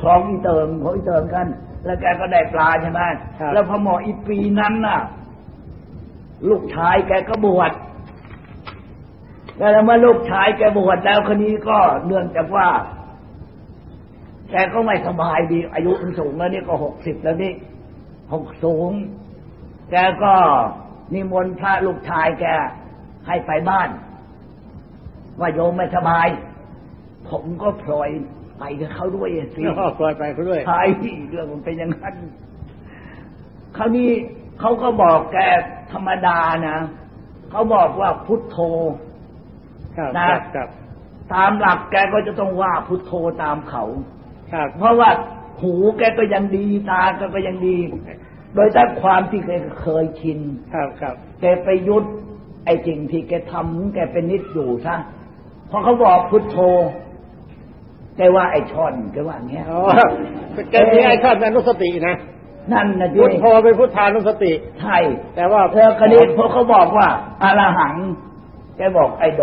คลองอีเติมเขาอีเติมกันแล้วแกก็ได้ปลาใช่ไหมครับแล้วพอหมออีปีนั้นน่ะ ลูกชายแกก็บวชแล้วเมื่อลูกชายแกบวชแล้วคนนี้ก็เนื่องจากว่า แกก็ไม่สบายดี อายุสูงแล้วนี่ก็หกสิบแล้วนี่หกสูง แกก็นิมนต์พระลูกชายแกให้ไปบ้าน ว่าโยมไม่สบาย ผมก็พลอย ไปกับเขาด้วยสิก็ปล่อยไปเขาด้วยใช่เรื่องมันเป็นอย่างนั้นคราวนี้เขาก็บอกแกธรรมดานะเขาบอกว่าพุทโธครับนะครับครับตามหลักแกก็จะต้องว่าพุทโธตามเขาครับเพราะว่าหูแกก็ยังดีตาแกก็ยังดี โดยแต่ความที่แกเคยชินครับครับแกไปยุดไอ้สิ่งที่แกทำแกเป็นนิดอยู่ซะพอเขาบอกพุทโธ แกว่าไอ้ช่อนแกว่าอย่างเงี้ยอ๋อแกมีไอ้ข้ออนุสตินะนั่นนะดิพุทโธเป็นพุทธานุสติใช่แต่ว่าเออคดีพอเขาบอกว่าอารหังแกบอกไอโด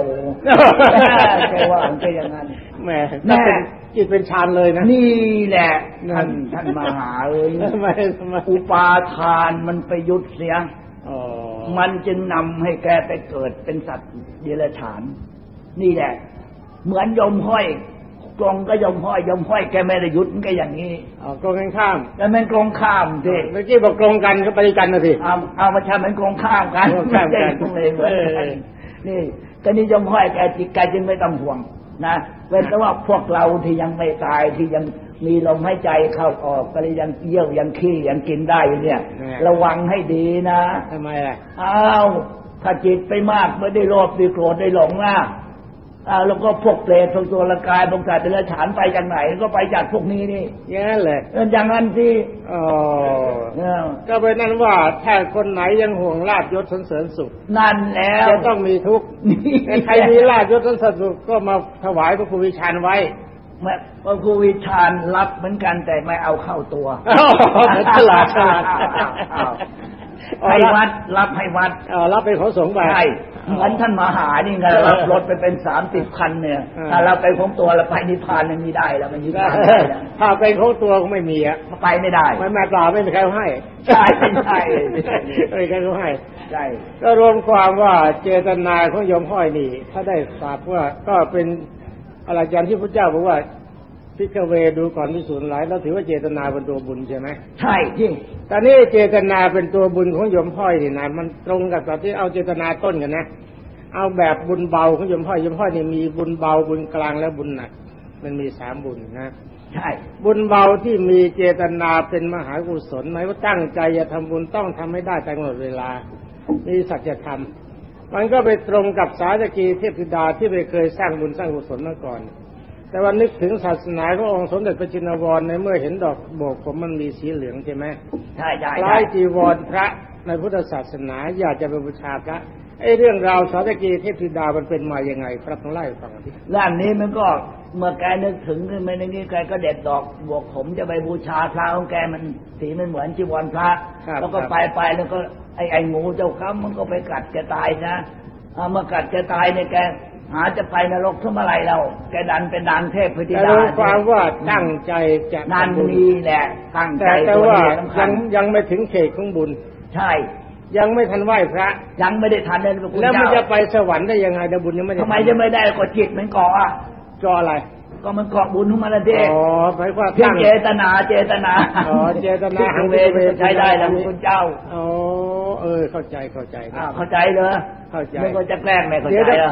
แกว่ามันเป็นอย่างนั้นแหมแม่ถ้าเป็นจิตเป็นฌานเลยนะ นี่แหละท่านนั่นท่านมหาเลยทำไมทำไมอุปาทานมันไปยุดเสียอ๋อมันจึงนำให้แกไปเกิดเป็นสัตว์เดรัจฉาน นี่แหละ เหมือนยมห้อย กรงก็ยมห้อยยมห้อยแกไม่ได้ยุดมันก็อย่างนี้อ๋อตรงกันข้ามแต่มันกรงข้ามสิเมื่อกี้บอกตรงกันก็ไปด้วยกันนะสิเอาเอามาใช้เหมือนกรงข้ามกันกรงข้ามกันตรงเลยเหมือนเอกัอนนี่ก็นิยมห้อยแกจิตใจจึงไม่ต้องห่วงนะเว้นแต่ว่าพวกเราที่ยังไม่ตายที่ยังมีลมหายใจเข้าออกก็เลยยังเยี่ยวยังขี้ยังกินได้อยู่เนี่ย ระวังให้ดีนะทำไมล่ะอ้าวถ้าจิตไปมากไม่ได้โลภได้โกรธได้หลงนะอ้าว แล้วก็พวกเปรตพวกตัวละกายพวกสัตว์เดรัจฉานไปจากไหน ก็ไปจากพวกนี้นี่อย่างนั้นเลยเอออย่างนั้นสิอ๋อเออก็เป็นนั้นว่าถ้าคนไหนยังห่วงลาบยศสนเสริญสุข นั่นแล้วจะต้องมีทุกข์นี่แต่ใครมีลาบยศสนเสริญสุขก็มาถวายพระครูวิชานไว้แม่พระครูวิชาญรับเหมือนกันแต่ไม่เอาเข้าตัวอ๋อฉลาดฉลาดอ้าว ให้วัดรับให้วัดเออรับเป็นของสงฆ์ไปใช่เหมือนท่านมหานี่ไงรับรถไปเป็นสามสิบคันเนี่ยเออถ้าเราไปของตัวเราไปนิพพานมันมีได้แล้วมันนิพพานไม่ได้แล้วถ้าเป็นของตัวก็ไม่มีอะไปไม่ได้ไม่แม่เปล่าไม่มีใครเอาให้ใช่ใช่ไม่มีใครเอาให้ใช่ก็รวมความว่าเจตนาของโยมห้อยนี่ ถ้าได้ทราบว่าก็เป็นอะไรอย่างที่พระเจ้าบอกว่า พิกเวดูก่อนที่สูญหลายแล้วถือว่าเจตนาเป็นตัวบุญใช่ไหมใช่ที่ตอนนี้เจตนาเป็นตัวบุญของโยมห้อยนี่นะมันตรงกับตอนที่เอาเจตนาต้นกันนะเอาแบบบุญเบาของโยมห้อยโยมห้อยนี่มีบุญเบาบุญกลางและบุญหนัก มันมีสามบุญนะใช่บุญเบาที่มีเจตนาเป็นมหากุศลหมายว่าตั้งใจจะทำบุญต้องทำให้ได้ตามกำหนดเวลา มีสัจธรรมมันก็ไปตรงกับสาธกีเทพธิดาที่ไปเคยสร้างบุญสร้างกุศลมาก่อน แต่ว่านึกถึงศาสนาขององค์สมเด็จพระจินวรในเมื่อเห็นดอกโบกผมมันมีสีเหลืองใช่ไหมใช่ใช่คใช่ล้ายจีวรพระในพุทธศาสนาอยากจะไปบูชาพระไอ้เรื่องราวสาธกีเทพธิดามันเป็นมาอย่างไง พระต้องไล่าให้ฟังทีด้านนี้มันก็เมื่อแกนึกถึงขึ้นมาในนี้แกก็เด็ดดอกบวกผมจะไปบูชาพระของแกมันสีมันเหมือนจีวรพระแล้วก็ไปไปแล้วก็ไอ้ไอ้งูเจ้าค้ำมันก็ไปกัดแกตายนะเอามากัดแกตายเนี่ยแก หาจะไปนรกทำอะไรเราแกดันเป็นดันเทพพธิแต่ดารู้ความว่าตั้งใจจะนั่นทำบุญนี่แหละตั้งใจแต่แต่ตัวว่านี้สำคัยัญงยังไม่ถึงเขตของบุญ ใช่ ยังไม่ทันไหว้พระ ยังไม่ได้ทันเลยพระคุณแล้วมันเจ้าจะไปสวรรค์ได้ยังไงแต่บุญยังไม่ได้ทำไมจะไม่ได้ก็จิตมันเกาะอะจออะไร ก็มันเกาะบุญของมันละเด้อ๋อหมายความเพียงตั้งเจตนา เจตนาอ๋อเจตนาหังเวรใช้ได้แล้วพระคุณเจ้าอ๋อเออ เข้าใจเข้าใจอ้าวเข้าใจเลยเข้าใจไม่ก็จะแกล้งไม่เข้าเดี๋ยวใจเหรอ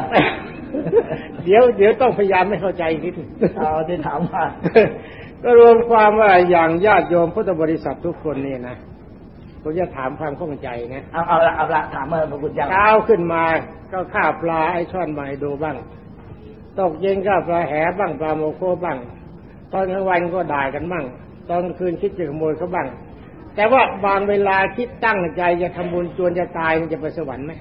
เดี๋ยวเดี๋ยวต้องพยายามไม่เข้าใจอีกนิดเอาที่ถามว่าก็รวมความว่าอย่างญาติโยมพุทธบริษัททุกคนนี่นะผมจะถามความข้องใจนะเอาเอาละเอาละถามมาพระคุณเจ้าเช้าขึ้นมาก็ฆ่าปลาไอ้ช่อนมาให้ดูบ้าง ตกเย็นก็ปลาแหบ้างปลาโมโคบ้าง ตอนกลางวันก็ด่ากันบ้าง ตอนกลางคืนคิดจะขโมยเขาบ้าง แต่ว่าบางเวลาคิดตั้งใจจะทำบุญจวนจะตายมันจะไปสวรรค์ไหม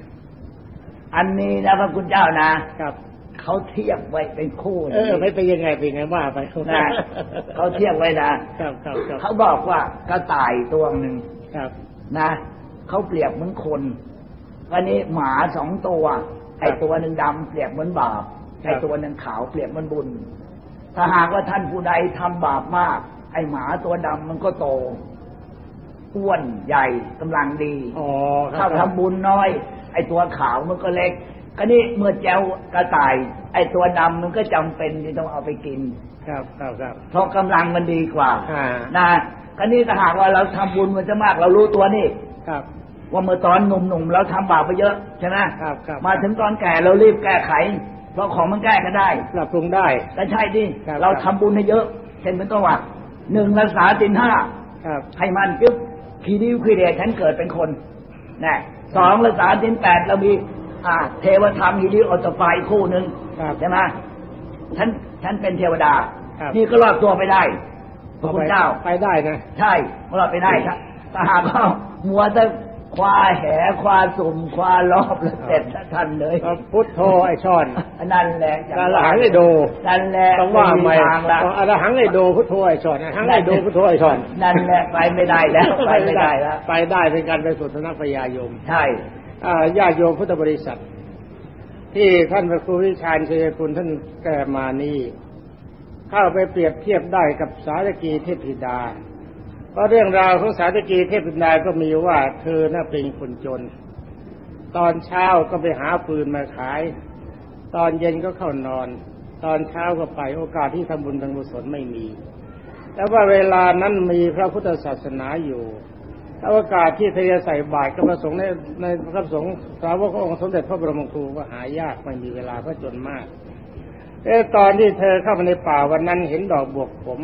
อันนี้นะพระคุณเจ้านะครับเขาเทียบไว้เป็นคู่เออไม่เป็นยังไงเป็นไงว่าไปนะเขาเทียบไว้นะครับครับครับเขาบอกว่ากระต่ายตัวหนึ่งครับนะเขาเปรียบเหมือนคนวันนี้หมาสองตัวไอ้ตัวหนึ่งดำเปรียบเหมือนบาป ไอ้ตัวหนึ่งขาวเปรียบเหมือนบุญ ถ้าหากว่าท่านผู้ใดทำบาปมาก ไอหมาตัวดำมันก็โตอ้วนใหญ่กำลังดีอ๋อคถ้ารับทำบุญน้อย ไอตัวขาวมันก็เล็กก็นี่เมื่อแจวกระต่าย ไอตัวดำมันก็จำเป็นที่ต้องเอาไปกิน ครับครับครับเพราะกำลังมันดีกว่าอ่านะก็นี่ถ้าหากว่าเราทำบุญมันจะมาก เรารู้ตัวนี่ครับว่าเมื่อตอนหนุ่มๆเราทำบาปไปเยอะใช่ไหมครับครับมาถึงตอนแก่เรารีบแก้ไข เพราะของมันแก้กันได้ปรับปรุงได้ก็ใช่ดิครับเราทำบุญให้เยอะ เช่นเป็นต้นว่าหนึ่งรักษาสินห้าครับให้มันจึ๊บขีดิวขีเดชฉันเกิดเป็นคนนะสองรักษาสินแปดเรามีอ่า เทวธรรมฮีดิวออตไฟคู่หนึ่งครับใช่ไหมฉันฉันเป็นเทวดาครับนี่ก็รอดตัวไปได้พระคุณเจ้าไปได้นะใช่รอดไปได้ครับถ้าหากว่ามัวแต่ ควาแหควาสุ่มควารอบแล้วเสร็จท่านเลยพุทโธไอช่อนนั่นแหละอรหังไอโดนั่นแหละต้องว่าไม่ทางละอรหังไอโดพุทโธไอช่อนอรหังไอโดพุทโธไอช่อนนั่นแหละไปไม่ได้แล้ว ไปไม่ได้แล้วไปได้เป็นการไปสู่สำนักพญายม ใช่อ่าญาติโยมพุทธบริษัท ที่ท่านพระครูวิชาญเชยคุณท่านแก่มานี่เข้าไปเปรียบเทียบได้กับสารกีเทพธิดา เพราะเรื่องราวของสารกีเทพธิดาก็มีว่า เธอน่ะเป็นคนจน ตอนเช้าก็ไปหาฟืนมาขาย ตอนเย็นก็เข้านอน ตอนเช้าก็ไปโอกาสที่ทำบุญทำกุศลไม่มี แต่ว่าเวลานั้นมีพระพุทธศาสนาอยู่ถ้าโอกาสที่เธอจะใส่บาตรกับพระสงฆ์ในในพระสงฆ์สาวกองค์สมเด็จพระบรมครูก็หายากไม่มีเวลาเพราะจนมากเออตอนที่เธอเข้ามาในป่าวันนั้นเห็นดอกบวกผม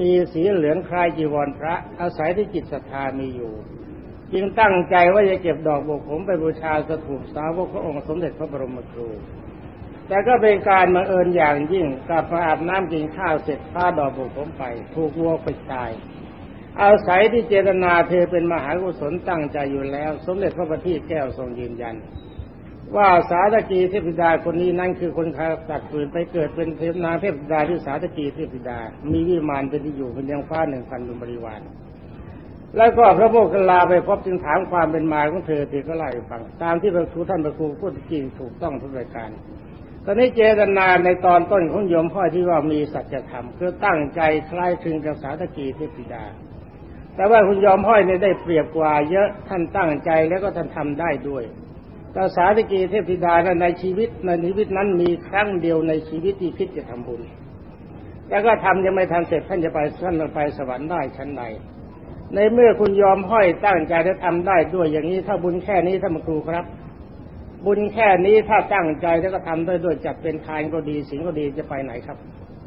มีสีเหลืองคล้ายจีวรพระ อาศัยที่จิตศรัทธามีอยู่ จึงตั้งใจว่าจะเก็บดอกบกผมไปบูชาสถูปสาวกขององค์สมเด็จพระบรมครู แต่ก็เป็นการบังเอิญอย่างยิ่งกลับมาอาบน้ำกินข้าวเสร็จพาดอกบกผมไป ถูกวัวไปตายอาศัยที่เจตนาเธอเป็นมหากุศลตั้งใจอยู่แล้ว สมเด็จพระบัณฑิตแก้วทรงยืนยัน ว่าสาธกีเทพธิดาคนนี้นั่นคือคนขาตัดฝืนไปเกิดเป็นเทพนาเทพธิดาที่สาธกีเทพธิดา มีวิมานเป็นที่อยู่เป็นยังฟ้าหนึ่งพันเป็นบริวารแล้วก็พระโมคคัลลาไปพบจึงถามความเป็นมาของเธอเธอก็เล่าให้ฟัง ตามที่พระครูท่านพระครูพูดจริงถูกต้องทุกรายการ ตอนนี้เจตนาในตอนต้นของโยมพ่อที่ว่ามีสัจธรรมคือตั้งใจคล้ายคลึงกับสาธกีเทพธิดาแต่ว่าคุณยอมห้อยเนี่ยได้เปรียบกว่าเยอะท่านตั้งใจแล้วก็ท่านทำได้ด้วย แต่สาธกีเทพธิดาในชีวิตในชีวิตนั้นมีครั้งเดียวในชีวิตที่คิดจะทำบุญ แล้วก็ทำยังไม่ทันเสร็จท่านจะไปท่านจะไปสวรรค์ได้ชั้นใดในเมื่อคุณยอมห้อยตั้งใจและทำได้ด้วยอย่างนี้ถ้าบุญแค่นี้ท่านครูครับ บุญแค่นี้ถ้าตั้งใจแล้วก็ทำได้ด้วยจัดเป็นทานก็ดีสิ่งก็ดีจะไปไหนครับ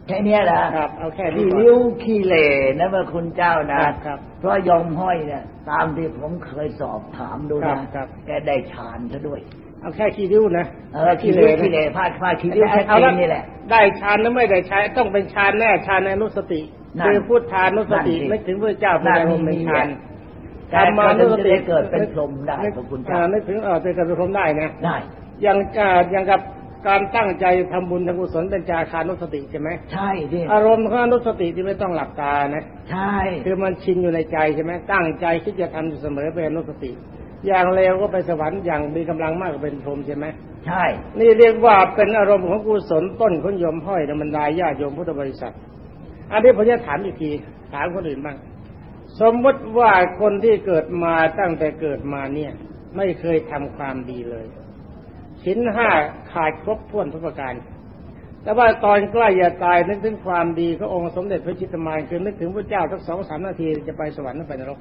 แค่เนี้ยนะครับเอาแค่นี้ขี้ก่อนริ้วขี้เหร่นะพระคุณเจ้านะครับครับ เพราะยอมห้อยเนี่ยตามที่ผมเคยสอบถามดูครันะบครับแกได้ฌานซะด้วย เอาแค่ขี้ริ้วนะเออขี้ริ้วขี้เหร่พลาดพลาดขี้ริ้วแค่เอาตีละนนี่แหละ ได้ฌานแล้วไม่ได้ฌานต้องเป็นฌานแน่ฌานในอนุสตินั่นคือพูดฌานอนุสตินั่นสินึกถึงพระเจ้าเป็นอารมณ์เป็นฌานแต่ทำมาก็อนุสจะติได้เกิดเป็นพรหมได้พระคุณเจ้าอ่นึกถึงเออจะเกิดเป็นพรหมได้นะได้อย่างอ่าอย่างกับ การตั้งใจทำบุญทำกุศลเป็นจาคานุสติใช่ไหมใช่ดิอารมณ์ของอนุสติที่ไม่ต้องหลับตานะ ใช่ คือมันชินอยู่ในใจใช่ไหมตั้งใจคิดจะทำอยู่เสมอเป็นอนุสติ อย่างเร็วก็ไปสวรรค์อย่างมีกำลังมากก็เป็นพรหมใช่ไหมใช่ นี่เรียกว่าเป็นอารมณ์ของกุศลต้นของโยมห้อยในบรรดาญาติโยมพุทธบริษัท อันนี้ผมจะถามอีกทีถามคนอื่นบ้างสมมติว่าคนที่เกิดมาตั้งแต่เกิดมาเนี่ย ไม่เคยทำความดีเลย ชิ้นห้าขาดครบถ้วนทุกประการ แต่ว่าตอนใกล้จะตายนึกถึงความดีขององค์สมเด็จพระจิตรมานคือนึกถึงพระเจ้าสักสองสามนาทีจะไปสวรรค์หรือไปนรก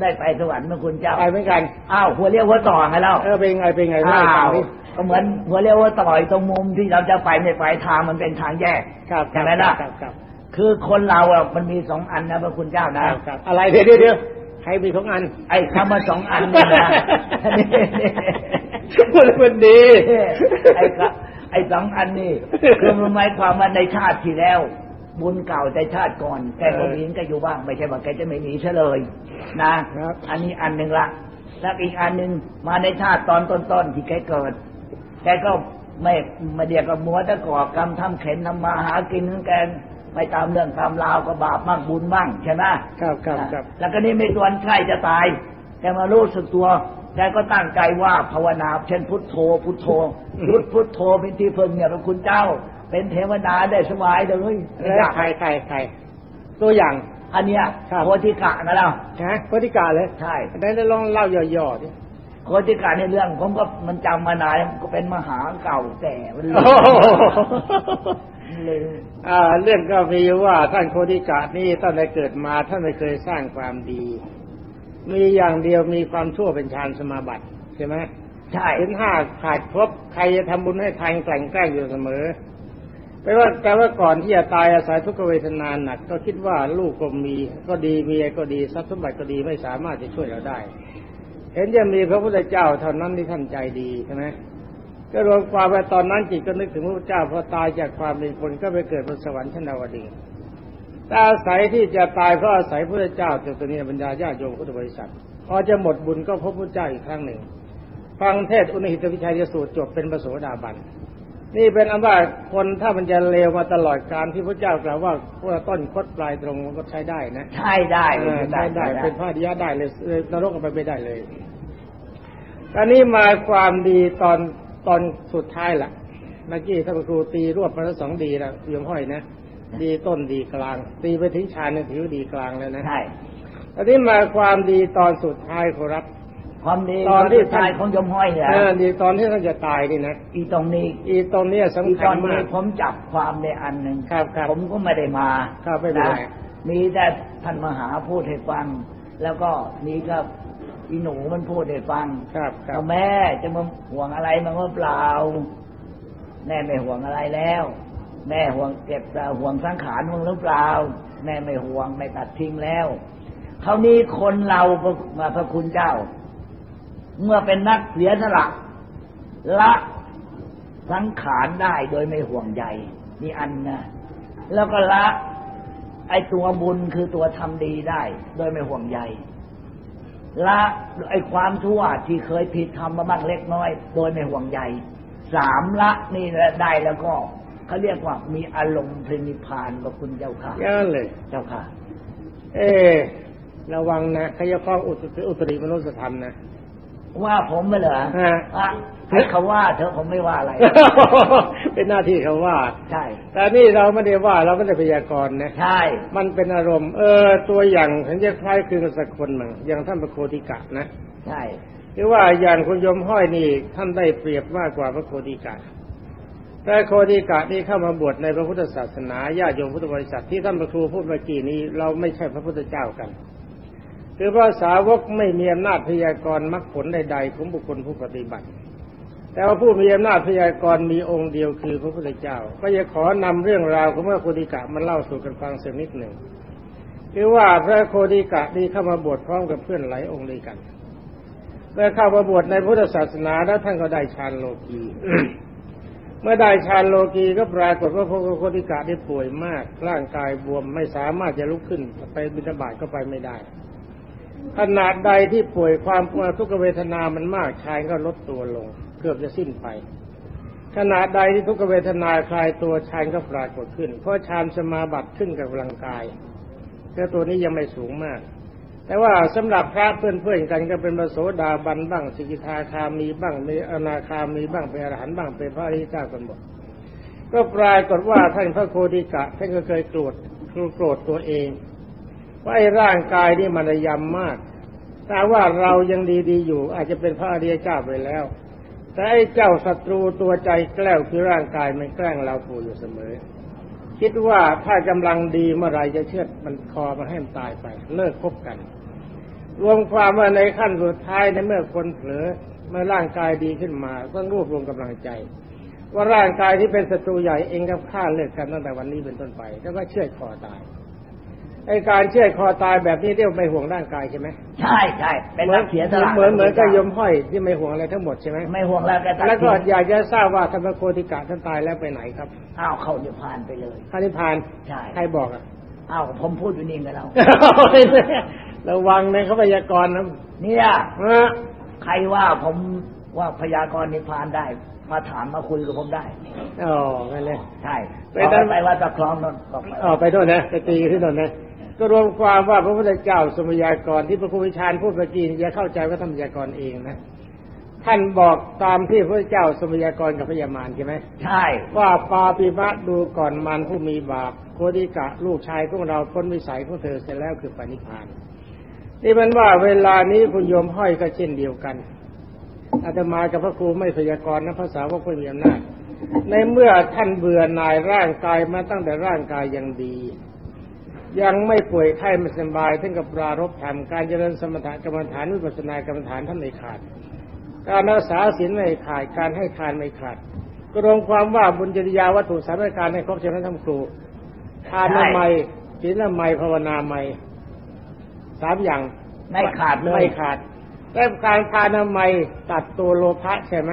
ได้ไปสวรรค์พระคุณเจ้าไปเหมือนกันอ้าวหัวเรียวหัวต่อไงแล้วเออเป็นไงเป็นไงเล่าอ้าให้ฟังวดิก็เหมือนหัวเรียวหัวต่อยตรงมุมที่เราจะไปไม่ไปทางมันเป็นทางแยกครับใช่ไหมล่ะครับครับคือคนเราอะมันมีสองอันนะพระคุณเจ้าคนะรับครับอะไรเดี๋ยวเดี๋ยวเดี๋ยวใครมีของอัน ไอ้คำว่าสองอันเนี่ยนะ พูดแล้วมันดีไอ้ก็ไอ้สองอันนี่คือมันหมายความว่าในชาติที่แล้ว บุญเก่าในชาติก่อนแกก็มีแกอยู่บ้างไม่ใช่ว่าแกจะไม่มีเฉลยนะอันนี้อันหนึ่งละแล้วอีกอันหนึ่งมาในชาติตอนต้นๆที่แกเกิดแกก็ไม่มาเดียวกับมัวต่ก่อกรรมทำเข็นทำมาหากินของแกไม่ตามเรื่องตามราวก็บาปมั่งบุญมั่งใช่ไหมครับครับครับแล้วก็นี่ไม่ตวนใกล้จะตายแกมารู้สึกตัว แกก็ตั้งใจว่าภาวนาเช่นพุทโธ พุทโธพุทพุทโธเป็นที่พึ่งเนี่ยพระคุณเจ้า เป็นเทวดาได้สบายเลยแล้วใครใครใครตัวอย่างอันเนี้ยครับโคติกะนะเรานะโคติกาเลยใช่ได้ได้ลองเล่าย่อๆดิโคติกะในเรื่องผมก็มันจำมานานแล้วก็เป็นมหาเก่าแต่มันลืโอ้มโหลืมอ่าเรื่องก็มีว่าท่านโคติกะนี่ท่านได้เกิดมาท่านไม่เคยสร้างความดี มีอย่างเดียวมีความชั่วเป็นฌานสมาบัติใช่ไหมใช่ถึงห้าขาดครบใครจะทำบุญให้ทานแกล้งแกล้งอยู่เสมอแปลว่าแต่ว่าก่อนที่จะตายอาศัยทุกขเวทนาหนัก ก็คิดว่าลูกก็มีก็ดีเมียก็ดีทรัพย์สมบัติก็ดีไม่สามารถจะช่วยเราได้ เห็นจะมีพระพุทธเจ้าเท่านั้นที่ท่านใจดีใช่ไหมก็รวมความว่าตอนนั้นจิตก็นึกถึงพระพุทธเจ้าพอตายจากความเป็นคนก็ไปเกิดบนสวรรค์ชั้นดาวดึงส์ แต่อาศัยที่จะตายเพราะอาศัยพระพุทธเจ้าจากตัวนี้บรรดาญาติโยมพุทธบริษัทพอจะหมดบุญก็พบพระพุทธเจ้าอีกครั้งหนึ่ง ฟังเทศน์อุณหิตวิชัยสูตรจบเป็นประโสดาบัน นี่เป็นอันว่าคนถ้ามันจะเลวมาตลอดการที่พระเจ้ากล่าวว่าว่าต้นคดปลายตรงมันก็ใช้ได้นะใช่ได้เออใช้ได้เป็นพระอริยะได้เลยเลยนรกก็ไปไม่ได้เลยอันนี้มาความดีตอนตอนสุดท้ายละเมื่อกี้ท่านครูตีรวบมาแล้วสองดีแล้วเยี่ยมห้อยนะ ดีต้นดีกลาง ตีไปถึงชานเนี่ยถือว่าดีกลางแล้วนะใช่อันนี้มาความดีตอนสุดท้ายครับความดีตอนที่ชายของยมห้อยเนี่ยเออดีตอนที่ท่านจะตายนี่นะอีตรงนี้ อีตรงเนี้ยอีสำตคัอญนมานี้กผมจับความในอันหนึ่งครับครับผมก็ไม่ได้มาครับไม่เป็นไรนะมีแต่ท่านมหาพูดให้ฟัง แล้วก็นี่ก็อีหนูมันพูดให้ฟัง ครับครับเอาแม่จะมาห่วงอะไรมันก็เปล่า แม่ไม่ห่วงอะไรแล้ว แม่ห่วงเก็บต่ห่วงสังขารมึงหรือเปล่า แม่ไม่ห่วงไม่ตัดทิ้งแล้วคราวนี้คนเรามาพระคุณเจ้า เมื่อเป็นนักเสียสละละสังขารได้โดยไม่ห่วงใยนี่อันนะแล้วก็ละ ไอตัวบุญคือตัวทำดีได้ โดยไม่ห่วงใยละไอความชั่วที่เคยผิดทำมาบ้างเล็กน้อย โดยไม่ห่วงใยสามละนี่ได้แล้วก็ เขาเรียกว่ามีอารมณ์พรนิพพานกับคุณเจ้าค่ะย่างเลยเจ้าค่ะ เออระวังนะขยะข้องอุตริอุตริมนุสธรรมนะว่าผมไม่เหรอฮะอะให้เขาว่าเถอะผมไม่ว่าอะไร เป็นหน้าที่เขาว่า ใช่ แต่นี่เราไม่ได้ว่าเราไม่ได้พยากรณ์นะ ใช่ มันเป็นอารมณ์ เออ ตัวอย่างฉันจะคล้ายคลึงกับสักคนหนึ่งอย่างท่านพระโคติกะนะ ใช่หรือว่าอย่างคุณยมห้อยนี่ท่านได้เปรียบมากกว่าพระโคติกะ พระโคติกะนี่เข้ามาบวชในพระพุทธศาสนาญาติโยมพุทธบริษัทที่ท่านพระครูพูดเมื่อกี้นี้เราไม่ใช่พระพุทธเจ้ากัน คือพระสาวกไม่มีอำนาจพยากรณ์มรรคผลใดๆของบุคคลผู้ปฏิบัติ แต่ว่าผู้มีอำนาจพยากรณ์มีองค์เดียวคือพระพุทธเจ้า ก็จะขอนำเรื่องราวของพระโคติกะมาเล่าสู่กันฟังสักนิดหนึ่งคือว่าพระโคติกะนี่เข้ามาบวชพร้อมกับเพื่อนหลายองค์ด้วยกันเมื่อเข้ามาบวชในพุทธศาสนาแล้วท่านก็ได้ฌานโลกี เมื่อได้ฌานโลกีก็ปรากฏว่าพระโคติกะได้ป่วยมาก ร่างกายบวมไม่สามารถจะลุกขึ้นไปบิณฑบาตก็ไปไม่ได้ ขนาดใดที่ป่วยความทุกขเวทนามันมากชายก็ลดตัวลง เกือบจะสิ้นไปขนาดใดที่ทุกขเวทนาคลายตัวชานก็ปรากฏขึ้น เพราะฌานสมาบัติขึ้นกับร่างกายแต่ตัวนี้ยังไม่สูงมาก แต่ว่าสำหรับพระเพื่อนๆกันก็เป็นพระโสดาบันบ้างสิกิทาคามีบ้างมีอนาคามีบ้างเป็นอรหันต์บ้างเป็นพระอริยเจ้ากันหมดก็ปรากฏว่าท่านพระโคดิกะท่านก็เคยโกรธโกรธตัวเอง ว่าไอ้ร่างกายนี่มันยำมากแต่ว่าเรายังดีๆอยู่ อาจจะเป็นพระอริยเจ้าไปแล้ว แต่ไอ้เจ้าศัตรูตัวใจแกล้วคือร่างกายมันแกล้งเราผูอยู่เสมอ คิดว่าถ้ากำลังดีเมื่อไรจะเชือดมันคอมันให้มันตายไป เลิกคบกัน รวมความว่าในขั้นสุดท้ายในเมื่อคนเผลอเมื่อร่างกายดีขึ้นมาต้องรวบรวมกำลังใจ ว่าร่างกายที่เป็นศัตรูใหญ่เองกับข้าเลิกกันตั้งแต่วันนี้เป็นต้นไป แล้วก็เชือดคอตาย ไอการเชือดคอตายแบบนี้เรียกว่าไม่ห่วงร่างกายใช่ไหมใช่ใช่เป็นนักเสียสละเหมือนเหมือนกับยมห้อยที่ไม่ห่วงอะไรทั้งหมดใช่ไหมไม่ห่วงแล้วแต่ตัดแล้วก็ทิ้งอยากจะทราบว่าธรรมโคติกะท่านตายแล้วไปไหนครับอ้าวเข้านิพพานไปเลยพระนิพพานใช่ใครบอกอะอ้าวผมพูดอยู่นี่กับเราระวังในเขาพยากรณ์นะเนี่ยฮะใครว่าผมว่าพยากรณ์นิพพานได้มาถามมาคุยกับผมได้อ๋อนั่นเลยใช่ไปไปตามไปว่าตะคลองนนก็ไปอ๋อไปโทษนะไปตีที่นนนะ ก็รวมความว่าพระพุทธเจ้าสมยากรที่พระครูวิชานพูดเมื่อกี้นี่อย่าเข้าใจว่าท่านพยากรณ์เองนะท่านบอกตามที่พระเจ้าสมยากรกับพญามารใช่ไหมใช่ ว่าปาปิมะดูก่อนมันผู้มีบาปโคดิกะลูกชายของเราพ้นวิสัยของเธอเสร็จแล้วคือปณิพพานนี่มันว่าเวลานี้คุณโยมห้อยก็เช่นเดียวกันอาตมากับพระครูไม่พยากรณ์นะภาษาว่าผู้มีอำนาจในเมื่อท่านเบื่อหน่ายร่างกายมาตั้งแต่ร่างกายยังดี ยังไม่ป่วยไข้ไม่สบายถึงกับปรารบธรรมการเจริญสมถกรรมฐานวิปัสสนากรรมฐานท่านไม่ขาด การรักษาศีลไม่ขาดการให้ทานไม่ขาดก็รวมความว่าบุญจริยาวัตถุสามประการในครบใช่ไหมท่านครูทานละไมศีลละไมภาวนาไมสามอย่างไม่ขาดเลยไม่ขาดแล้วการทานละไมตัดตัวโลภะใช่ไหม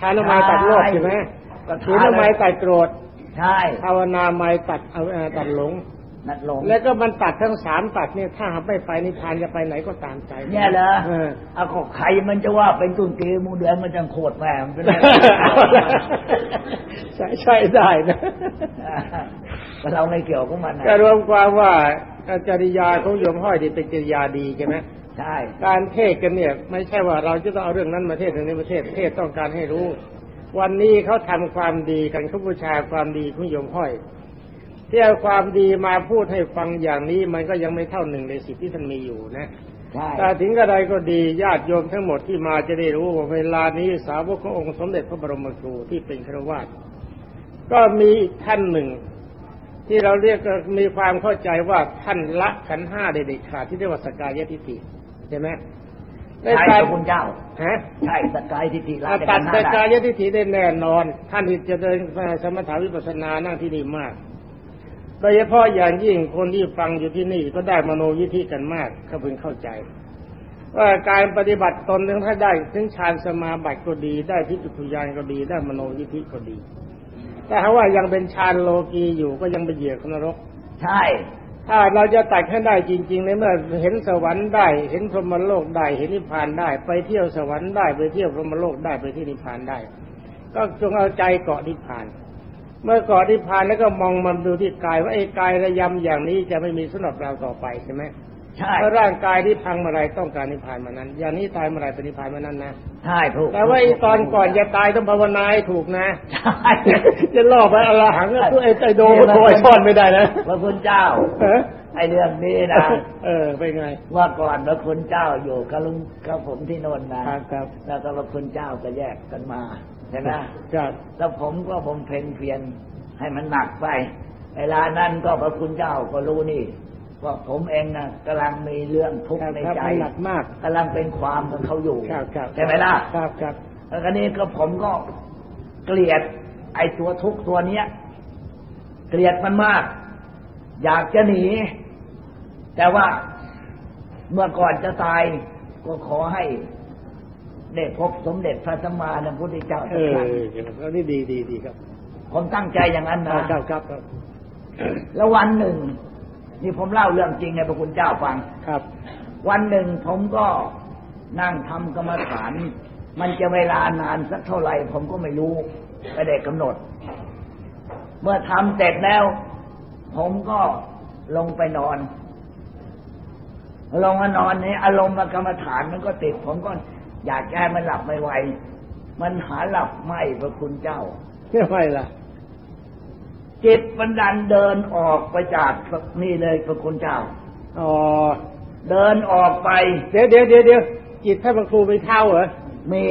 ทานละไมตัดโลภใช่ไหมก็ศีลละไมตัดโกรธ ใช่ภาวนาไมตัดเอาเอ่อตัดหลงนัดหลง แล้วก็มันตัดทั้งสามตัดเนี่ยถ้าหากไม่ไปนิพพานจะไปไหนก็ตามใจเนี่ยเหรอเออเอาก็ใครมันจะว่าเป็นตุนเกมูเดือนมันจังโคตรแม่มันเป็นไงใช่ใช่ได้นะก็เราไม่เกี่ยวกับมันนะก็รวมความว่าจริยาของโยมห้อยดีเป็นจริยาดีใช่ไหมใช่ การเทศกันเนี่ย ไม่ใช่ว่าเราจะต้องเอาเรื่องนั้นมาเทศเรื่องนี้มาเทศเทศต้องการให้รู้ วันนี้เขาทำความดีกันเขาบูชาความดีของโยมห้อยที่เอาความดีมาพูดให้ฟังอย่างนี้มันก็ยังไม่เท่าหนึ่งในสิบที่ท่านมีอยู่นะใช่แต่ถึงกระไดก็ดีญาติโยมทั้งหมดที่มาจะได้รู้ว่าเวลานี้สาวกขององค์สมเด็จพระบรมครูที่เป็นครวาสก็มีอีกท่านหนึ่ง ที่เราเรียกก็มีความเข้าใจว่าท่านละขันธ์ห้าได้เด็ดขาดที่เรียกว่าสกายทิฏฐิใช่ไหม ในใช่การพระคุณเจ้าฮะใช่สกายทิฏฐิละตัดสได้กายทิฏฐิได้แน่นอน ท่านที่จะเดินสมถาวิปัสสนานั่งที่นี่มากโดยเฉพาะอย่างยิ่งคนที่ฟังอยู่ที่นี่ก็ได้มโนยิธิกันมากเขาพึงเข้าใจ ว่าการปฏิบัติตนถึงถ้าได้ถึงฌานสมาบัติก็ดี ได้ทิฏฐุยานก็ดี ได้มโนยิธิก็ดี แต่ถ้าว่ายังเป็นฌานโลกีอยู่ก็ยังไปเหยียบนรก ใช่ ถ้าเราจะตัดให้ได้จริง ๆ ในเมื่อเห็นสวรรค์ได้ เห็นพรหมโลกได้ เห็นนิพพานได้ ไปเที่ยวสวรรค์ได้ ไปเที่ยวพรหมโลกได้ ไปที่นิพพานได้ ก็จงเอาใจเกาะนิพพาน เมื่อเกาะนิพพานแล้วก็มองมันดูที่กายว่าไอ้กายระยำอย่างนี้จะไม่มีสำหรับเราต่อไปใช่ไหม ใช่เพราะร่างกายที่พังเมื่อไรต้องการนิพพานเมื่อนั้น อย่างนี้ตายเมื่อไรเป็นนิพพานเมื่อนั้นนะใช่ถูกแต่ว่าไอ้ตอนก่อนจะตายต้องภาวนาให้ถูกนะใช่จะล่อไปอรหังก็ไอ้ไอ้โดโดไอ้ซ่อนไม่ได้นะพระคุณเจ้าเออไอเรื่องนี้นะเออเป็นไง ว่าก่อนพระคุณเจ้าอยู่กับลุงกับผมที่โนนนะครับครับแล้วก็พระคุณเจ้าก็แยกกันมาใช่ไหมครับแล้วผมก็ผมเพนเพียรให้มันหนักไปเวลานั้นก็พระคุณเจ้าก็รู้นี่ ว่าผมเองนะกำลังมีเรื่องทุกข์ในครับใจมันหนักมากกำลังเป็นความของเขาอยู่ครับครับใช่ไหมล่ะครับครับแล้วก็นี้ก็ผมก็เกลียด ไอ้ตัวทุกข์ตัวเนี้ย เกลียดมันมาก อยากจะหนี แต่ว่าเมื่อก่อนจะตายก็ขอให้ได้พบสมเด็จพระสัมมาสัมพุทธเจ้าเอสักอครั้งก็นี่ดีดีดีครับ ผมตั้งใจอย่างนั้นครันะบครับครับครับ แล้ววันหนึ่ง นี่ผมเล่าเรื่องจริงให้พระคุณเจ้าฟังครับ วันหนึ่งผมก็นั่งทำกรรมฐาน มันจะเวลานานสักเท่าไหร่ ผมก็ไม่รู้ไม่ได้กำหนด เมื่อทำเสร็จแล้ว ผมก็ลงไปนอน ลงมานอนนี้อารมณ์กรรมฐานมันก็ติด ผมก็อยากแก้มันหลับไม่ไหว มันหาหลับไม่พระคุณเจ้าไม่ไหวล่ะ จิตมันดันเดินออกไปจากนี่เลยพระคุณเจ้าอ๋อเดินออกไป เดี๋ยวเดี๋ยวเดี๋ยวเดี๋ยวจิตท่านพระครูไปเท่าเหรอมี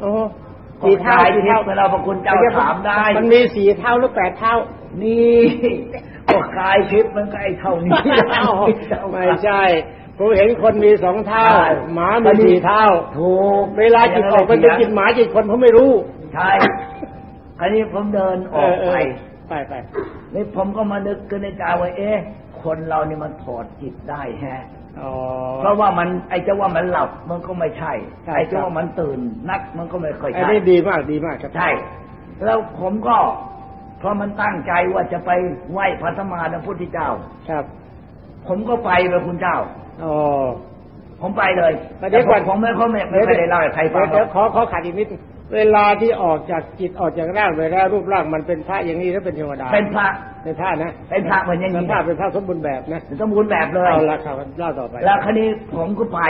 โอ้กี่กี่เท่าเท่ากี่กี่เท่าเท่าเราพระคุณเจ้าถามได้ มันมีสี่เท่าหรือแปดเท่า นี่ก็กายทิพย์มันก็ไอ้เท่านี้ไม่ใช่ผมเห็นคนมีสองเท่าใช่หมามีสี่เท่าถูกเวลาจิตออกไปเป็นจิตหมาจิตคนผมไม่รู้ ใช่คราวนี้ผมเดินออกไป ไปไปนี่ผมก็มานึกขึ้นในใจว่าเอ๊ะคนเรานี่มันถอดจิตได้แฮะอ๋อเพราะว่ามันไอ้เจ้าว่ามันหลับมันก็ไม่ใช่ใช่ไอ้เจ้าว่ามันตื่นนักมันก็ไม่ค่อยอันใช่นี้ดีมากดีมากครับใช่ แล้วผมก็เพราะมันตั้งใจว่าจะไปไหว้พระธรรมานุพุทธเจ้า ครับ ผมก็ไปไปคุณเจ้าอ๋อผมไปเลยประเดี๋ยวก่อนผมไม่เขาไม่ไม่ได้เล่าให้ใครฟังหรเดี๋ยอวกขอขอขัดอีกนิด เวลาที่ออกจากจิตออกจากร่างไปแล้วรูปร่างมันเป็นพระอย่างนี้แล้วเป็นเทวดา เป็นพระเป็นพระนะเป็นพระเหมือนอย่างนี้เป็นพระเป็นพระสมบูรณ์แบบนะสมบูรณ์แบบเลยเอาละครับเล่าต่อไป แล้วคราวนี้ผมก็ไป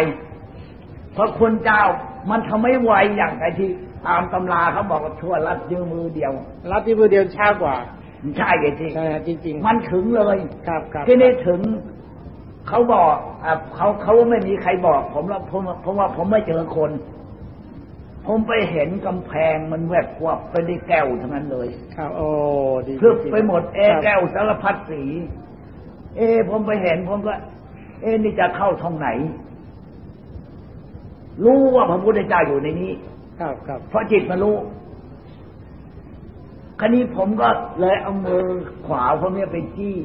เพราะคุณเจ้ามันทำไม่ไวอย่างไอ้ที่ตามตำราเขาบอกว่าชั่วรัดยืมมือเดียว รับที่มือเดียวช้ากว่ามันใช่ไงที่ใช่ฮะจริงๆมันถึงเลยครับครับที่นี่ถึงเขาบอกอะเขาเขาไม่มีใครบอก ผมแล้วผมเพราะว่าผมไม่เจอคน ผมไปเห็นกำแพงมันแวบวับไปได้วยแก้วทั้งนั้นเลยครับโอ้ดีพลึบจริงๆไปหมดเอครับแก้วสารพัดสี เอ ผมไปเห็นผมก็ เอะนี่จะเข้าท้องไหน รู้ว่าพระพุทธเจ้าอยู่ในนี้ ครับครับเพราะจิตมันรู้คราวนี้ผมก็เลยเอามือขวาผมเนี่ยไปจี้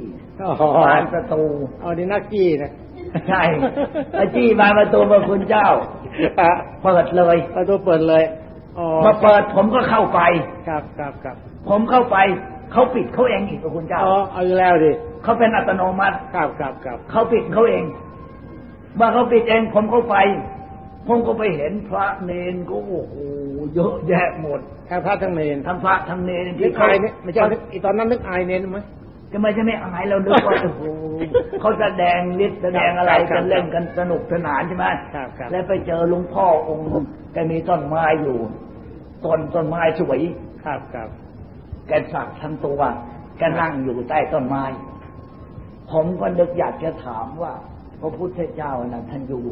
อ๋อบานประตูเอาดีนักกี้นะ ใช่ไอ้จี้บานประตูพระคุณเจ้าอะเปิดเลยประตูเปิดเลยอ๋อพอเปิดผมก็เข้าไป ครับครับครับผมเข้าไปเขาปิดเขาเองอีกพระคุณเจ้าอ๋อเอาอยู่แล้วดิเขาเป็นอัตโนมัติครับครับครับเขาปิดเขาเองเมื่อเขาปิดเองผมเข้าไป ผมก็ไปเห็นพระเนนก็โอ้โหเยอะแยะหมดทั้งพระทั้งเนนทั้งพระทั้งเนนนึที่กเขาอายเนี่ยไม่ใช่นึกอีตอนนั้นนึกอายเนนไหม จะไม่ใช่ไม่อายเรานึกว่าโอ้โหเขาแสดงฤทธิ์แสดงอะไรครับกันเล่นกันสนุกสนานใช่ไหมครับครับแล้วไปเจอหลุงพ่อองค์แกมีต้นไม้อยู่ต้นต้นไม้สวยครับครับแกสักทั้งตัวแกนั่งอยู่ใต้ต้นไม้ ผมก็นึกอยากจะถามว่า พระพุทธเจ้านะท่านอยู่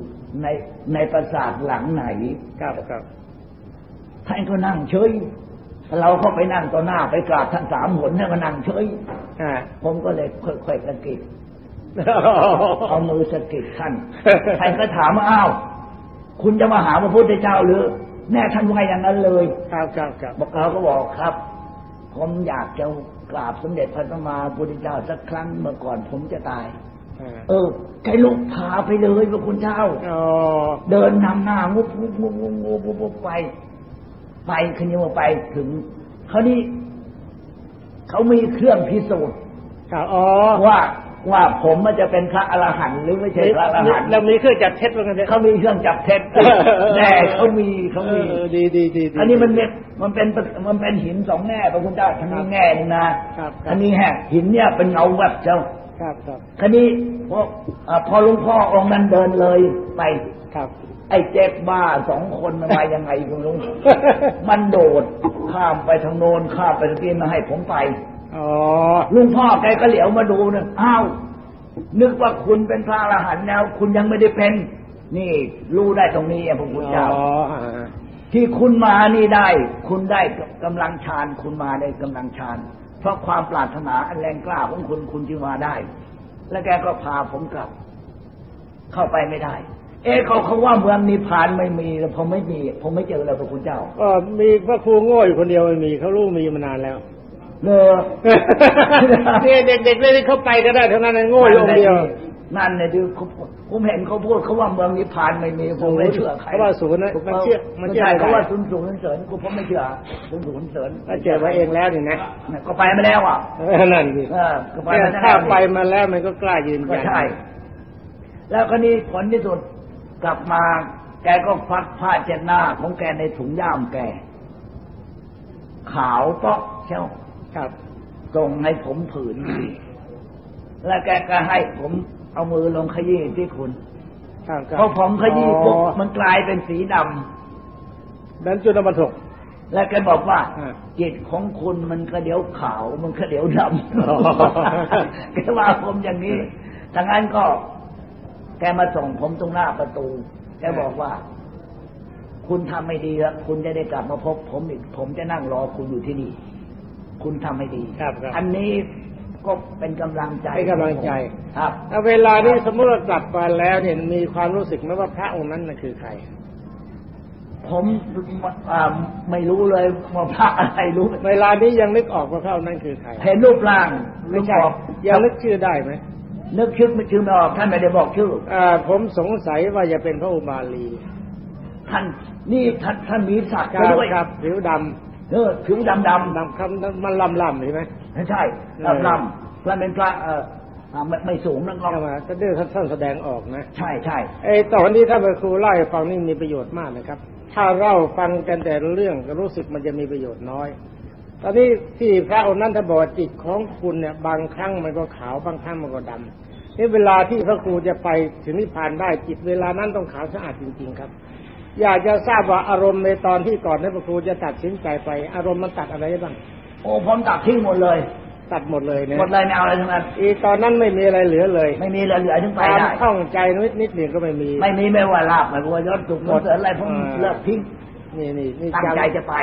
ในในปราสาทหลังไหน ครับครับท่านก็นั่งเฉย เราก็ไปนั่งต่อหน้าไปกราบท่านสามหนท่านก็นั่งเฉยอ่าผมก็เลยค่อยๆสะกิดเอามือสะกิดท่านท่านก็ถามว่าอ้าวคุณจะมาหาพระพุทธเจ้าหรือ แน่ท่านว่าอย่างนั้นเลยครับครับครับบอกเราก็บอกครับ ผมอยากจะกราบสมเด็จพระสัมมาสัมพุทธเจ้าสักครั้งเมื่อก่อนผมจะตายอ่าเออใครลุกพาไปเลยพระคุณเจ้าอ๋อเดินนำหน้างุบงุบงุบงุบงุบงุบไป ไปขยิบไปถึงเขานี่เขามีเครื่องพิสูจน์ครับอ๋อว่าว่าผมมันจะเป็นพระอรหันต์หรือไม่ใช่พระอรหันต์เรามีเครื่องจับเท็จว่ากันเถอะเขามีเครื่องจับเท็จแน่เขามีเขามีออดีดีดีดีอันนี้มันเป็นมันเป็นมันเป็นหินสองแง่พระคุณเจ้าทั้งนี้แง่หนึงนะครับครับอันนี้แห่หินเนี่ยเป็นเงาแบบเจ้าครับครับคันนี้พออ่าพอหลุงพ่อองค์นั้นเดินเลยไปครับ ไอ้เจ็บบ้าสองคนมันมายังไงคุณลุงมันโดดข้ามไปทางโน้นข้ามไปทางนี้มาให้ผมไปอ๋อลุงพ่อแกก็เหลียวมาดูนะอ้าวนึกว่าคุณเป็นพระอรหันต์แล้ว คุณยังไม่ได้เป็น นี่รู้ได้ตรงนี้อะพระคุณเจ้าอ๋ออ่าที่คุณมานี่ได้ คุณได้กำลังฌานคุณมาได้กำลังฌานเพราะความปรารถนาอันแรงกล้าของคุณคุณจึงมาได้ แล้วแกก็พาผมกลับ เข้าไปไม่ได้ เอ๊ะเขาเขาว่าเมืองนิพพานไม่มีแล้วผมไม่มีผมไม่เจอแล้วพระคุณเจ้าก็มีพระครูโง่อยู่คนเดียวมันมีเขารู้มีมานานแล้วเนอเนี่ยเด็กๆเลยเขาไปก็ได้เท่านั้นนะโง่อยู่องค์เดียว นั่นเนี่ยที่ผมผมเห็นเขาพูดเขาว่าเมืองนิพพานไม่มีผมไม่เชื่อใครเขาว่าศูนย์นะมันเชื่อมันเชื่อใช่ไม่ได้เขาว่าศูนย์ศูนย์เสริญกูผมไม่เชื่อศูนย์ศูนย์เสริญถ้าเจอมาเองแล้วนี่นะก็ไปมาแล้วอะเออนั่นดิเออก็ไปเนี่ยมาแล้วถ้านี่ไปมาแล้วมันก็กล้ายืนก็ยันใช่แล้วก็นี่ผลที่สุด กลับมา แกก็ฟักผ้าเช็ดหน้าของแกในถุงย่ามแก ขาวเปาะเชียวครับส่งให้ผมผืน แล้วแกก็ให้ผมเอามือลงขยี้ที่คุณครับครับพอผมขยี้ปุ๊บอ๋อมันกลายเป็นสีดำดันจุลบรรทกแล้วแกบอกว่าอ่าจิตของคุณมันก็เดี๋ยวขาว มันก็เดี๋ยวดอ๋อำแกว่าผมอย่างนี้ดังนั้นก็ แกมาส่งผมตรงหน้าประตูแกบอกว่า คุณทำไม่ดีแล้วคุณจะได้กลับมาพบ ผมอีก ผมจะนั่งรอคุณอยู่ที่นี่ คุณทำไม่ดีครับครับอันนี้ก็เป็นกำลังใจให้กำลังใจ ครับถ้าเวลานี้สมมติเรากลับมาแล้วเนี่ยมีความรู้สึกไหมว่าพระองค์นั้นน่ะคือใคร ผมอ่าไม่รู้เลยว่าพระอะไรรู้ เวลานี้ยังนึกออกว่าพระองค์นั้นคือใคร เห็นรูปร่างไม่ใช่รูปบอกยังนึกชื่อได้ไหม นึกชื่อไม่ชื่อไม่ออกท่านไม่ได้บอกชื่ออ่าผมสงสัยว่าจะเป็นพระอุมาลี ท่านนี่ท่านท่านมีศักดิ์คไปรับด้วยครับผิวดเออผิวดำดำดำคำมันลำลำใช่ไหมำไม่ใช่เออดำดำท่านเป็นพระเอออ่าไม่ไม่สูงนักหรอกเข้ามาก็เดือท่านแสดงออกนะ ใช่ใช่ไอ้ตอนที่ท่านพระครูเล่าให้ฟังนี่มีประโยชน์มากนะครับ ถ้าเราฟังกันแต่เรื่องก็รู้สึกมันจะมีประโยชน์น้อย ตอนนี้ที่พระองค์นั้นท่านบอกว่าจิตของคุณเนี่ย บางครั้งมันก็ขาวบางครั้งมันก็ดำนี่เวลาที่พระครูจะไปถึงนิพพานได้จิตเวลานั้นต้องขาวสะอาดจริง ๆ ครับ อยากจะทราบว่าอารมณ์ในตอนที่ก่อนที่พระครูจะตัดสินใจไป อารมณ์มันตัดอะไรบ้างโอ้ผมตัดทิ้งหมดเลยตัดหมดเลยเนี่ยหมดเลยไม่เอาอะไรทั้งนั้นอีตอนนั้นไม่มีอะไรเหลือเลย ไม่มีเหลือๆถึงคไปวามได้ข้องใจนิดนิดหนึ่งก็ไม่มี ไม่มีไม่ว่าลาบไม่ว่ายศสุขสรรเสริญอะไรผมอ่าเลิกทิ้งนี่นี่นี่ตั้งใจจำจะไป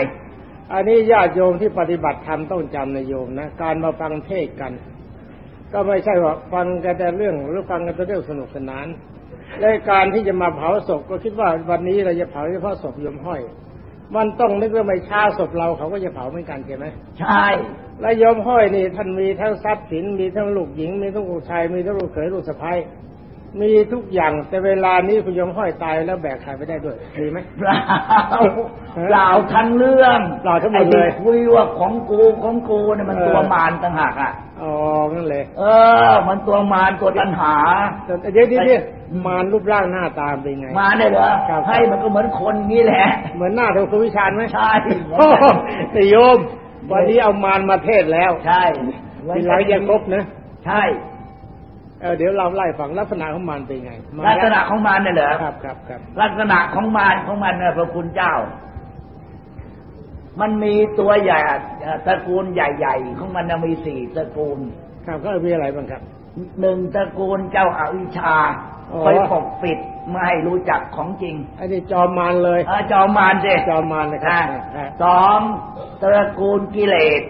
อันนี้ญาติโยมที่ปฏิบัติธรรมต้องจำนะโยมนะ การมาฟังเทศน์กัน ก็ไม่ใช่ว่าฟังกันแต่เรื่องหรือฟังกันแต่เรื่องสนุกสนานและการที่จะมาเผาศพก็คิดว่าวันนี้เราจะเผาเฉพาะศพโยมห้อย มันต้องนึกว่าไม่ช้าศพเราเขาก็จะเผาเหมือนกันใช่ไหมใช่และโยมห้อยนี่ท่านมีทั้งทรัพย์สินมีทั้งลูกหญิง มีทั้งลูกชายมีทั้งลูกเขยลูกสะใภ้ มีทุกอย่างแต่เวลานี้คุณโยมห้อยตายแล้วแบกใครไปได้ด้วยมีไหมเปล่าเปล่าทั้งเรื่องเปล่าทั้งหมดเลยไอ้ที่คุยว่าของกูของกูเนี่ยมันเออตัวมารต่างหากอะอ๋อนั่นเลยเออ มันตัวมารตัวตัณหาแต่เดี๋ยวเดี๋ยวเดี๋ยวมารรูปร่างหน้าตาเป็นไง มาเนี่ยเหรอครับให้มันก็เหมือนคนนี้แหละ เหมือนหน้าทางสุวิชาญไหมใช่โอ้โหแต่โยม วันนี้เอามารมาเทศแล้ว ใช่ทีหลังอย่าครบนะ ใช่ เออเดี๋ยวเราไล่ฟังลักษณะของมารเป็นไงมารลักษณะของมันเนี่ยเหรอครับครับครับลักษณะของมารของมันเนี่ยพระคุณเจ้า มันมีตัวใหญ่เอ่อตระกูลใหญ่ ๆ ของมันน่ะมีสี่ตระกูล ครับก็มีอะไรบ้างครับหนึ่งตระกูลเจ้าอาวิชชาอ๋อคอยปกปิดไม่ให้รู้จักของจริงไอ้นี่จอมมารเลยเออจอมมารสิจอมมารนะครับอ่าอ่าสองตระกูลกิเลส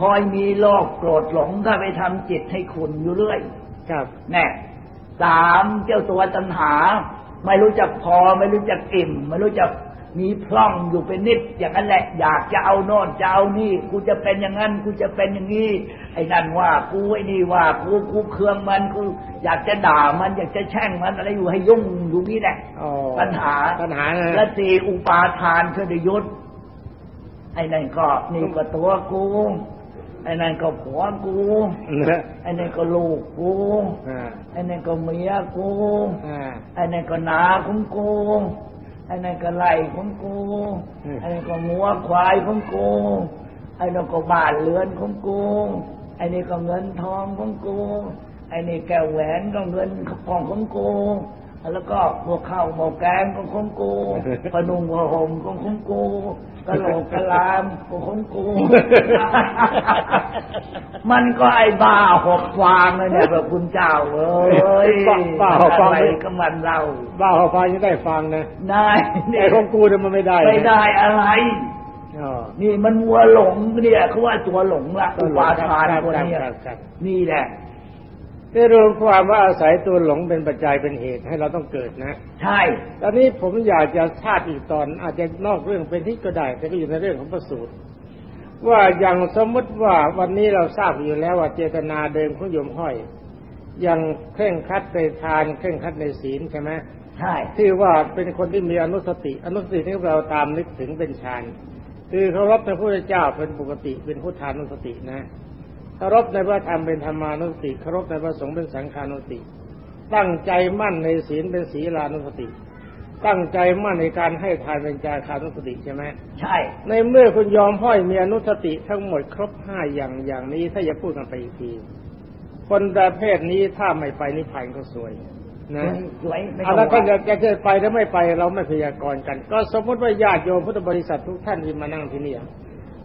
คอยมีโลภโกรธหลงก็ไปทำจิตให้ขุนอยู่เรื่อย ครับแน่สามเจ้าตัวตัณหา ไม่รู้จักพอไม่รู้จักอิ่มไม่รู้จักมีพร่องอยู่เป็นนิด อย่างนั้นแหละ อยากจะเอาโน่นจะเอานี่ กูจะเป็นอย่างนั้นกูจะเป็นอย่างนี้ไอ้นั่นว่า กูไอ้นี่ว่ากูกูเคืองมันกูอยากจะด่ามันอยากจะแช่งมันอะไรอยู่ให้ยุ่งอยู่นี่แหละอ๋อปัญหาปัญหานะและสี่อุปาทานคือดยุทธไอ้นั่นก็นี่ก็ตัวกู ไอ้นั่นก็ผัวกูนะไอ้นั่นก็ลูกกูอ่าไอ้นั่นก็เมียกูอ่าไอ้นั่นก็นาของกูไอ้นั่นก็ไร่ของกูอืมไอ้นั่นก็งัวควายของกูไอ้นั่นก็บ้านเรือนของกูไอ้นี่ก็เงินทองของกูไอ้นี่แก้วแหวนก็เงินทองของกู แล้วก็พวกข้าวหมกแกงก็ของกูปนุ่งหัวห่มก็ของกูกะโหลกกะลามก็ของกู มันก็ไอ้บ้าหกฟางเลยเนี่ยพระคุณเจ้าเอ้ยบ้าบ้าหกฟางอะไรก็มันเราบ้าเขาฟังยังได้ฟังนะได้ไอ้ของกูเนี่ยมันไม่ได้นะไม่ได้อะไรอ๋อนี่มันวัวหลงเนี่ยเขาว่าตัวหลงละอุปาทานครับตัวเนี้ยครับครับนี่แหละ ได้รวมความว่าอาศัยตัวหลงเป็นปัจจัยเป็นเหตุให้เราต้องเกิดนะ ใช่ ตอนนี้ผมอยากจะทราบอีกตอนอาจจะนอกเรื่องเป็นที่ก็ได้ แต่ก็อยู่ในเรื่องของประสูตรว่าอย่างสมมติว่าวันนี้เราทราบอยู่แล้วว่าเจตนาเดิมของโยมห้อยยังเคร่งครัดในทานเคร่งครัดในศีลใช่ไหมใช่ที่ว่าเป็นคนที่มีอนุสติอนุสติที่เราตามนึกถึงเป็นฌานคือเคารพในพระพุทธเจ้าเป็นปกติเป็นพุทธานุสตินะ เคารพในพระธรรมเป็นธรรมานุสติเคารพในพระสงฆ์เป็นสังฆานุสติ ตั้งใจมั่นในศีลเป็นศีลานุสติ ตั้งใจมั่นในการให้ทานเป็นจาคานุสติใช่ไหมใช่ ในเมื่อคุณยอมห้อยมีอนุสติทั้งหมดครบห้าอย่างอย่างนี้ ถ้าจะพูดกันไปอีกทีคนประเภทนี้ถ้าไม่ไปนิพพานก็สวยนะสวยไม่เอาต้แล้อวงท่านว่าจะจะไปหรือไม่ไปเราไม่พยากรณ์กัน ก็สมมติว่าญาติโยมพุทธบริษัททุกท่านที่มานั่งที่นี่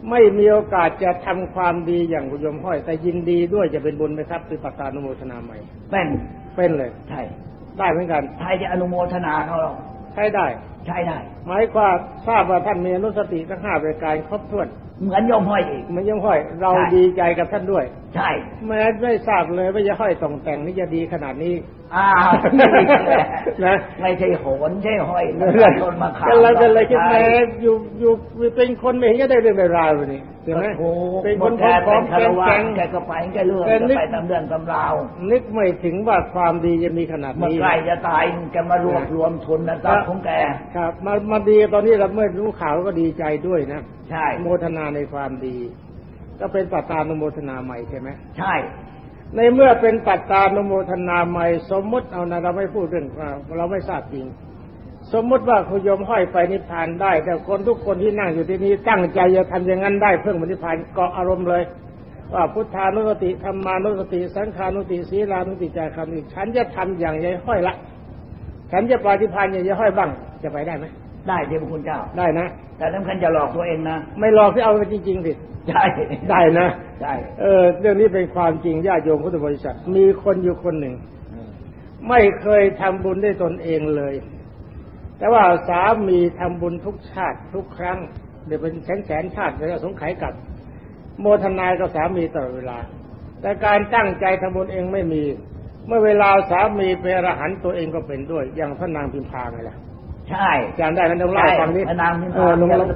ไม่มีโอกาสจะทำความดีอย่างคุณโยมห้อย แต่ยินดีด้วยจะเป็นบุญไหมครับคือปัตตานุโมทนาใหม่เป็นเป็นเลย ใช่ ได้เหมือนกันใครจะอนุโมทนาเขาหรอกใช้ได้ ใช่ได้ หมายความทราบว่าท่านมีอนุสติทั้งห้าประการครบถ้วน เหมือนโยมห้อยอีกเหมันยังห้อย เราใช่ดีใจกับท่านด้วย ใช่แม้ไม่ทราบเลยว่าจะห้อยตรงแต่งนี่จะดีขนาดนี้อ้าวนี่แหละนะไม่ใช่โหนใช่ห้อยนั่นะนแหละต้นมะขามก็เลยก็เลยคิดแม้ใช่อยู่อยู่เป็นคนไม่เห็นจะได้เรื่องราวเลยนี่ใช่ไหมโอ้โหเป็นหมคดนแกพร้เป็อนมคารวะแข็งแกก็ไปแกเลื่อนแต่นึแกกไปตามเรื่องตำราวนึกไม่ถึงว่าความดีจะมีขนาดเมื่อนี้ใกล้จะตายแกมารวบรวมทุนนะทรัพย์ของแกครับ มามาดีตอนนี้เราเมื่อรู้ข่าวก็ดีใจด้วยนะใช่โมทนาในความดี ก็เป็นปัตตานุโมทนาใหม่ใช่ไหมใช่ ในเมื่อเป็นปัตตานุโมทนาใหม่ สมมุติเอานะเราไม่พูดเรื่องว่าเราไม่ทราบจริง สมมุติว่าคุณโยมห้อยไปนิพพานได้ แต่คนทุกคนที่นั่งอยู่ที่นี้ตั้งใจจะทำอย่างนั้นได้เพื่อนิพพานเกาะอารมณ์เลยว่าพุทธานุสติธรรมานุสติ สังขานุสติศีลานุสติจาคานุสติฉันจะทำอย่างยายห้อยละ ฉันจะปฏิพันธ์อย่างยายห้อยบ้างจะไปได้ไหมได้ที่พระคุณเจ้าได้นะ แต่สำคัญจะหลอกตัวเองนะไม่หลอกที่เอาไปจริงๆสิ ใช่ได้นะใช่เออ เรื่องนี้เป็นความจริงญาติโยมพุทธบริษัท มีคนอยู่คนหนึ่ง ไม่เคยทำบุญด้วยตนเองเลย แต่ว่าสามีทำบุญทุกชาติทุกครั้งเดี๋ยวเป็นแสนแสนๆชาติแล้วสงไขยกับ โมทนายกับสามีตลอดเวลา แต่การตั้งใจทำบุญเองไม่มี เมื่อเวลาสามีเป็นอรหันต์ตัวเองก็เป็นด้วย อย่างพระนางพิมพาไงล่ะใช่จำได้ไหมต้องเล่าให้ฟังนิดพระนางพิมเอพาอลงเนี่ยลง